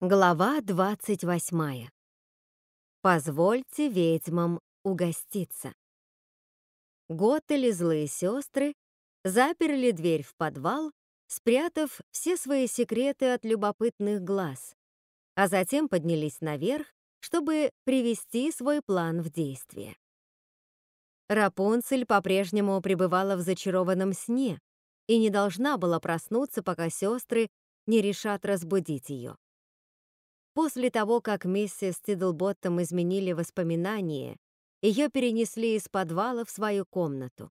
Глава 28. Позвольте ведьмам угоститься. Готель и злые сестры заперли дверь в подвал, спрятав все свои секреты от любопытных глаз, а затем поднялись наверх, чтобы привести свой план в действие. Рапунцель по-прежнему пребывала в зачарованном сне и не должна была проснуться, пока сестры не решат разбудить ее. После того, как миссис Тидлботтом изменили воспоминания, ее перенесли из подвала в свою комнату.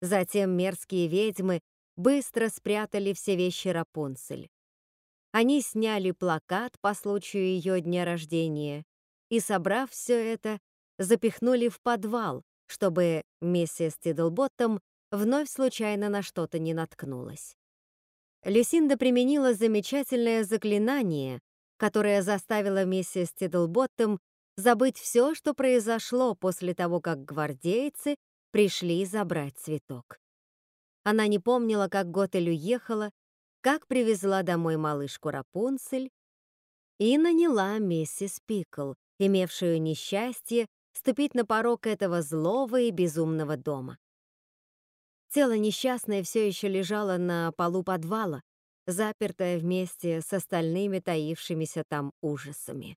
Затем мерзкие ведьмы быстро спрятали все вещи Рапунцель. Они сняли плакат по случаю ее дня рождения и, собрав все это, запихнули в подвал, чтобы миссис Тидлботтом вновь случайно на что-то не наткнулась. Люсинда применила замечательное заклинание, которая заставила миссис Тиддлботтом забыть все, что произошло после того, как гвардейцы пришли забрать цветок. Она не помнила, как Готель уехала, как привезла домой малышку Рапунцель и наняла миссис Пикл, имевшую несчастье ступить на порог этого злого и безумного дома. Тело несчастное все еще лежало на полу подвала, запертая вместе с остальными таившимися там ужасами.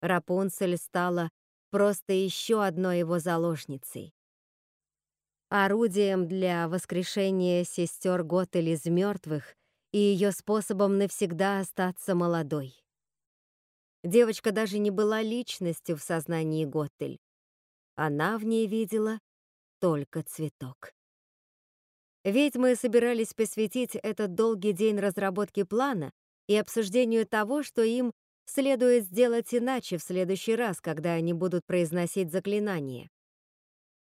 Рапунцель стала просто еще одной его заложницей. Орудием для воскрешения сестер Готель из мертвых и ее способом навсегда остаться молодой. Девочка даже не была личностью в сознании Готель. Она в ней видела только цветок. Ведьмы собирались посвятить этот долгий день разработке плана и обсуждению того, что им следует сделать иначе в следующий раз, когда они будут произносить заклинание.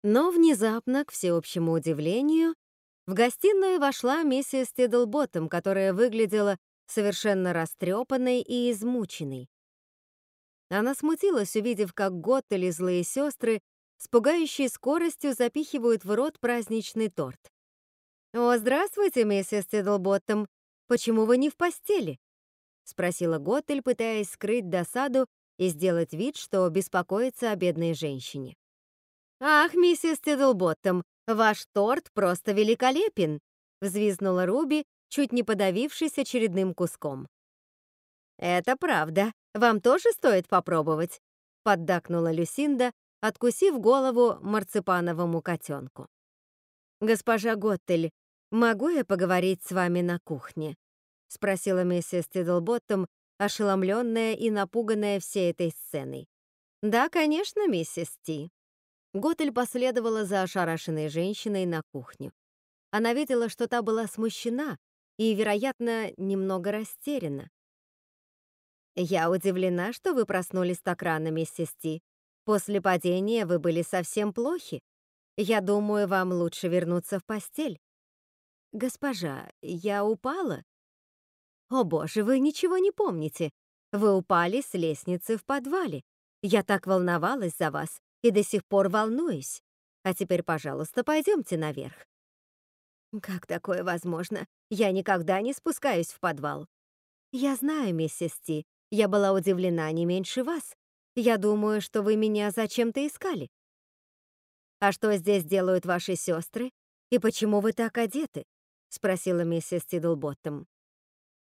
Но внезапно, к всеобщему удивлению, в гостиную вошла миссис Тиддлботтом, которая выглядела совершенно растрепанной и измученной. Она смутилась, увидев, как Гот или злые сестры с пугающей скоростью запихивают в рот праздничный торт. «О, здравствуйте, миссис Тиддлботтом. Почему вы не в постели?» — спросила Готтель, пытаясь скрыть досаду и сделать вид, что беспокоится о бедной женщине. «Ах, миссис Тиддлботтом, ваш торт просто великолепен!» — взвизгнула Руби, чуть не подавившись очередным куском. «Это правда. Вам тоже стоит попробовать», — поддакнула Люсинда, откусив голову марципановому котенку. «Госпожа Готтель, «Могу я поговорить с вами на кухне?» — спросила миссис Тиддлботтом, ошеломленная и напуганная всей этой сценой. «Да, конечно, миссис Ти». Готель последовала за ошарашенной женщиной на кухню. Она видела, что та была смущена и, вероятно, немного растеряна. «Я удивлена, что вы проснулись так рано, миссис Ти. После падения вы были совсем плохи. Я думаю, вам лучше вернуться в постель. «Госпожа, я упала?» «О боже, вы ничего не помните. Вы упали с лестницы в подвале. Я так волновалась за вас и до сих пор волнуюсь. А теперь, пожалуйста, пойдемте наверх». «Как такое возможно? Я никогда не спускаюсь в подвал». «Я знаю, миссис Ти, я была удивлена не меньше вас. Я думаю, что вы меня зачем-то искали». «А что здесь делают ваши сестры? И почему вы так одеты? — спросила миссис Тиддлботтом.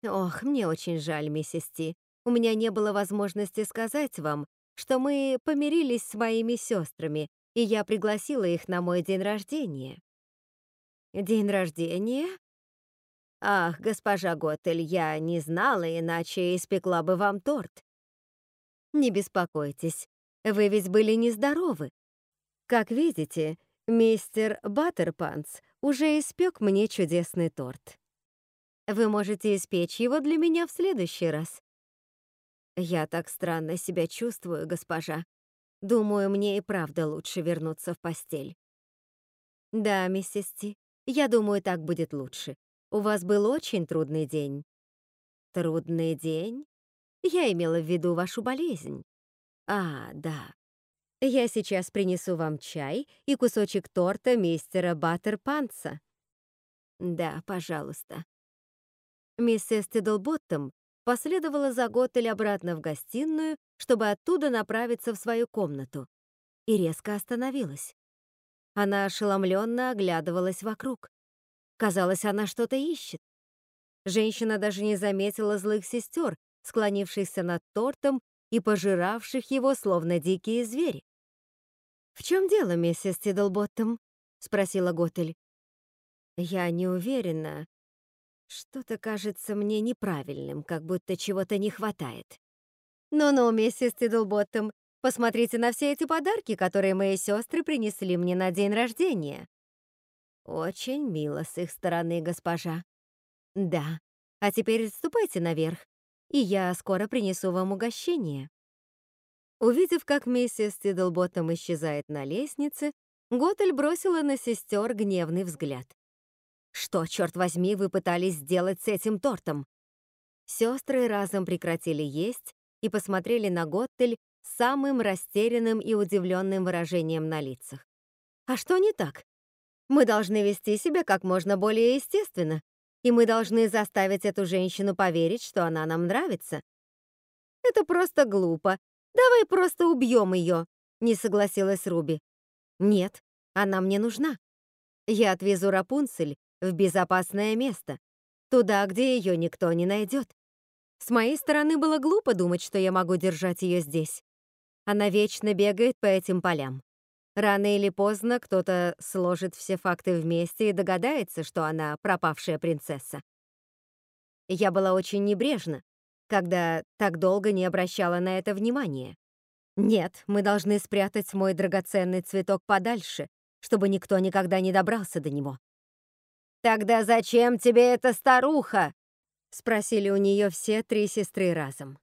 «Ох, мне очень жаль, миссис Ти. У меня не было возможности сказать вам, что мы помирились с моими сестрами, и я пригласила их на мой день рождения». «День рождения?» «Ах, госпожа Готель, я не знала, иначе испекла бы вам торт». «Не беспокойтесь, вы ведь были нездоровы. Как видите, мистер Баттерпанс уже испек мне чудесный торт. Вы можете испечь его для меня в следующий раз. Я так странно себя чувствую, госпожа. Думаю, мне и правда лучше вернуться в постель. Да, миссис Ти, я думаю, так будет лучше. У вас был очень трудный день. Трудный день? Я имела в виду вашу болезнь. А, да. Я сейчас принесу вам чай и кусочек торта мистера Баттерпанца. Да, пожалуйста. Миссис Тиддлботтом последовала за Готель обратно в гостиную, чтобы оттуда направиться в свою комнату, и резко остановилась. Она ошеломленно оглядывалась вокруг. Казалось, она что-то ищет. Женщина даже не заметила злых сестер, склонившихся над тортом и пожиравших его, словно дикие звери. «В чем дело, миссис Тиддлботтом?» — спросила Готель. «Я не уверена. Что-то кажется мне неправильным, как будто чего-то не хватает». «Ну-ну, миссис Тиддлботтом, посмотрите на все эти подарки, которые мои сестры принесли мне на день рождения». «Очень мило с их стороны, госпожа». «Да. А теперь ступайте наверх, и я скоро принесу вам угощение». Увидев, как миссис Тиддлботтом исчезает на лестнице, Готель бросила на сестер гневный взгляд. «Что, черт возьми, вы пытались сделать с этим тортом?» Сестры разом прекратили есть и посмотрели на Готтель с самым растерянным и удивленным выражением на лицах. «А что не так? Мы должны вести себя как можно более естественно, и мы должны заставить эту женщину поверить, что она нам нравится. Это просто глупо «Давай просто убьем ее», — не согласилась Руби. «Нет, она мне нужна. Я отвезу Рапунцель в безопасное место, туда, где ее никто не найдет. С моей стороны было глупо думать, что я могу держать ее здесь. Она вечно бегает по этим полям. Рано или поздно кто-то сложит все факты вместе и догадается, что она пропавшая принцесса. Я была очень небрежна, когда так долго не обращала на это внимания. Нет, мы должны спрятать мой драгоценный цветок подальше, чтобы никто никогда не добрался до него. «Тогда зачем тебе эта старуха?» — спросили у нее все три сестры разом.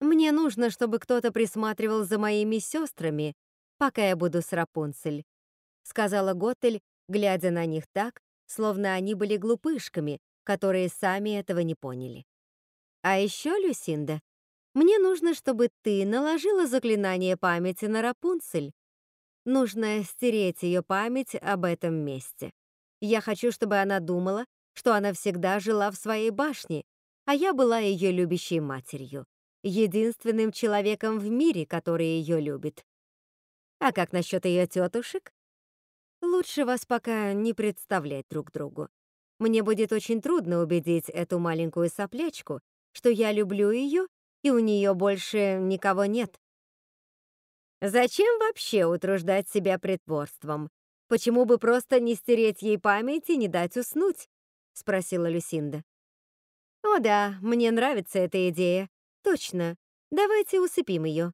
«Мне нужно, чтобы кто-то присматривал за моими сестрами, пока я буду с Рапунцель», — сказала Готель, глядя на них так, словно они были глупышками, которые сами этого не поняли. А еще, Люсинда, мне нужно, чтобы ты наложила заклинание памяти на Рапунцель. Нужно стереть ее память об этом месте. Я хочу, чтобы она думала, что она всегда жила в своей башне, а я была ее любящей матерью, единственным человеком в мире, который ее любит. А как насчет ее тетушек? Лучше вас пока не представлять друг другу. Мне будет очень трудно убедить эту маленькую соплячку, что я люблю ее, и у нее больше никого нет. Зачем вообще утруждать себя притворством? Почему бы просто не стереть ей память и не дать уснуть? Спросила Люсинда. О да, мне нравится эта идея. Точно. Давайте усыпим ее.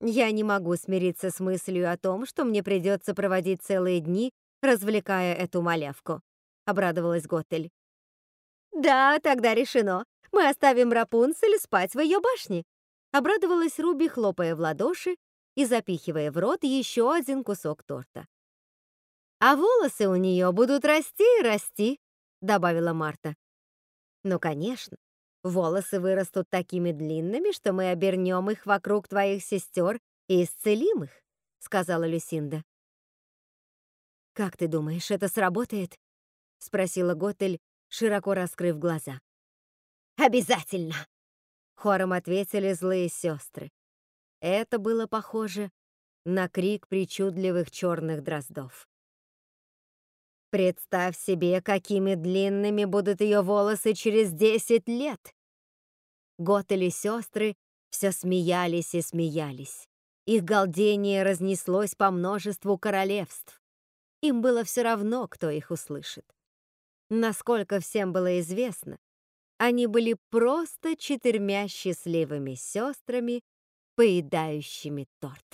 Я не могу смириться с мыслью о том, что мне придется проводить целые дни, развлекая эту малявку, обрадовалась Готель. Да, тогда решено. Мы оставим Рапунцель спать в ее башне!» Обрадовалась Руби, хлопая в ладоши и запихивая в рот еще один кусок торта. «А волосы у нее будут расти и расти», — добавила Марта. «Ну, конечно, волосы вырастут такими длинными, что мы обернем их вокруг твоих сестер и исцелим их», — сказала Люсинда. «Как ты думаешь, это сработает?» — спросила Готель, широко раскрыв глаза. Обязательно!» Хором ответили злые сестры. Это было похоже на крик причудливых черных дроздов. Представь себе, какими длинными будут ее волосы через десять лет. Готели сестры все смеялись и смеялись. Их галдение разнеслось по множеству королевств. Им было все равно, кто их услышит. Насколько всем было известно, они были просто четырьмя счастливыми сестрами, поедающими торт.